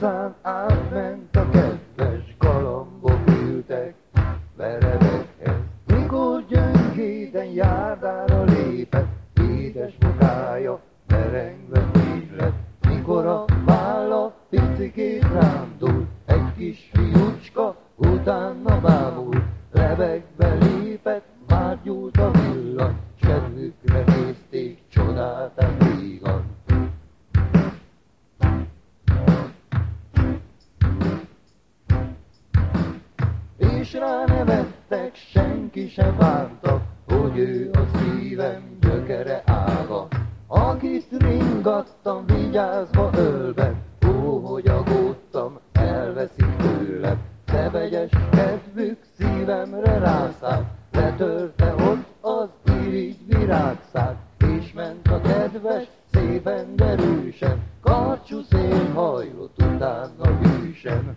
hozzám átment a kedves galambok ültek verebekhez. Mikor gyöngéden járdára lépett, édes magája merengve így lett. Mikor a válla picikét rándult, egy kis fiúcska utána bámult, lebegve lépett, már gyújt a villany, kedvükre nézték csodálták. És rá nevettek, senki se várta, hogy ő a szívem gyökere ága. Akit ringattam, vigyázva ölbe, ó, hogy aggódtam, elveszik tőlem. De vegyes kedvük szívemre rászállt, letörte ott az irigy virágszát, és ment a kedves, szépen derűsen, karcsú szél hajlott utána hűsen.